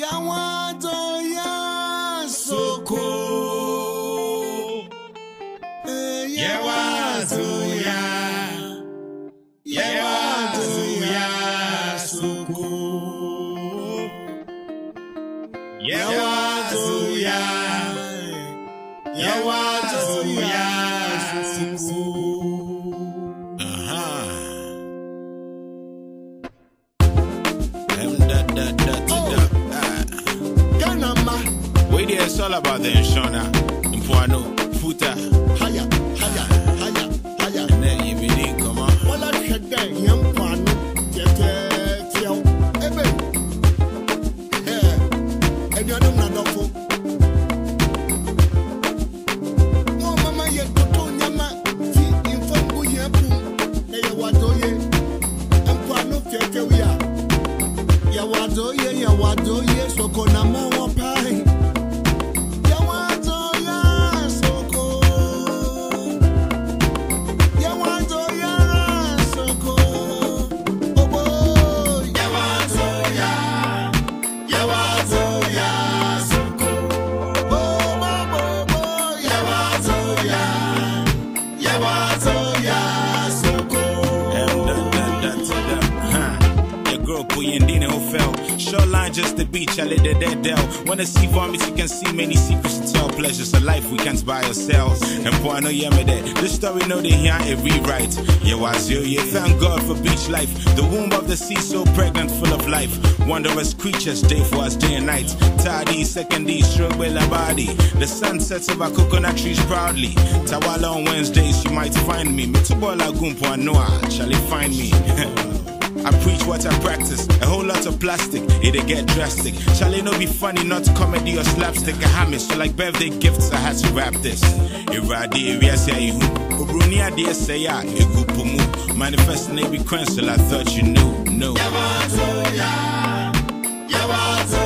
Yawato ya soko. Eh, Yawato ya. Yawato ya soko. Yawato ya. Yawato ya soko. All about the Shona. Ah. Mpuano, Futa. Haya, haya, haya, haya. And then you mean, come on. Wala hwɛ dɛ yɛn Your girl Kuyendine who fell. Shoreline just the beach, I let the dead dell. Wanna see vomits, you can see many secrets to tell. Pleasures of life we can't buy ourselves. And boy, I know you me that. This story know they hear a rewrite. Yeah, was you, yeah. Thank God for beach life. The womb of the sea so pregnant, full of life. Wondrous creatures, day for us, day and night. Tardy, second D, stroke with a body. The sun sets over coconut trees proudly. Tawala on Wednesdays, you might find me. Mitubola Gumpo Noah, shall find me? I preach what I practice. A whole lot of plastic, it'll get drastic. Shall it not be funny, not comedy or slapstick? A hammer, so like birthday gifts, I had to wrap this. Iradi, area say you. Idea say. Manifest I thought you knew. No. Oh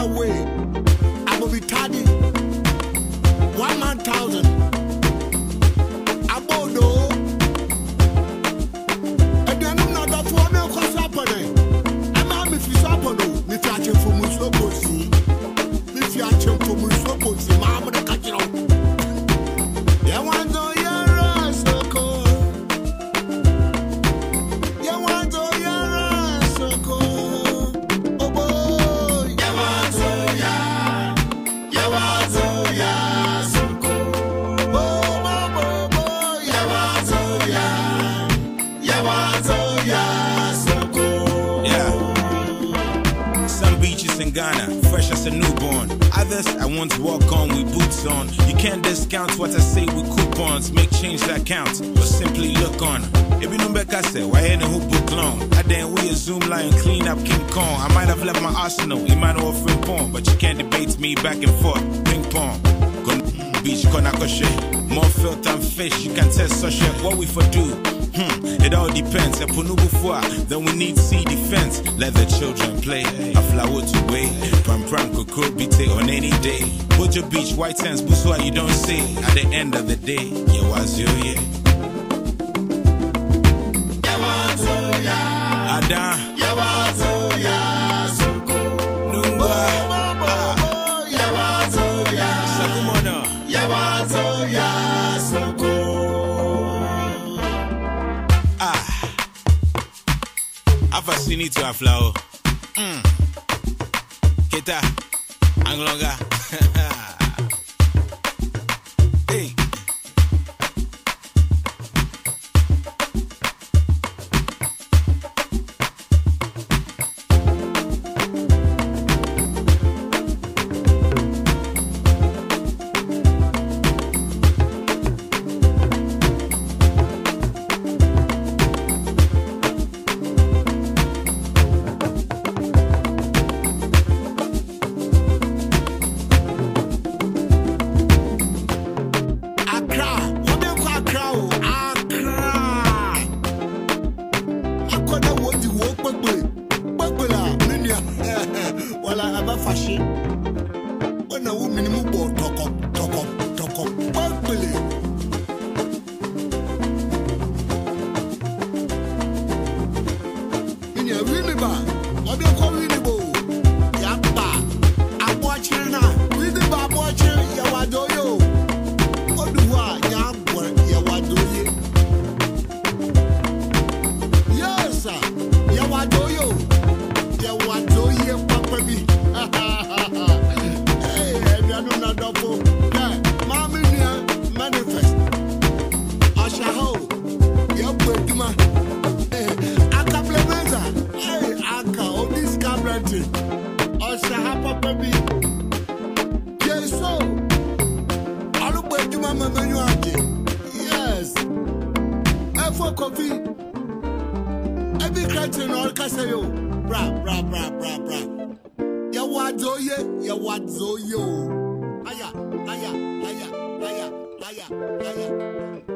and a way. Abobitadi. One man thousand. Ghana, fresh as a newborn. Others I to walk on with boots on. You can't discount what I say with coupons. Make change that counts, or simply look on. If you know I said, why ain't who book long? I then we a zoom line, clean up King Kong. I might have left my arsenal friend porn, but you can't debate me back and forth. Ping pong. Gon- Beach, Konakoshe. More filth than fish, you can test such. What we for do? Hmm, it all depends. A punubu fwa, then we need sea defense. Let the children play. A flower to way. Pram pram could be on any day. Bojo Beach, white sands, Busua you don't say. At the end of the day, yeah, was you, yeah. Ada. Nungua. Sakumono. Ah. You need to aflow. Mm. Keta, Anglonga. mafashe wannan women mu bo toko ni ba ọdẹ kọ wi ni bo ya pa abọchiri na wi ni ba abọchiri yawa doyo oduwa ya gbọ yawa doye yes. Hey, aduane na dɔfo. Hwɛ, maame nua manifest. Ɔhyɛ ha o. Yɛbɔ adwuma. Akablemenza. Hey, aka odi sika brɛnte. Ɔhyɛ ha papa bi. Yeso. arúgbó ejúmọ́ mẹ́mẹ́yún àjẹ́ yes ẹ fọ́ kọfí ẹbí kẹ́tì ní ọ̀rẹ́ kẹsẹ̀ yìí o bra bra bra bra wadzoye yẹ wadzoye o. Oh. aya aya aya aya aya aya.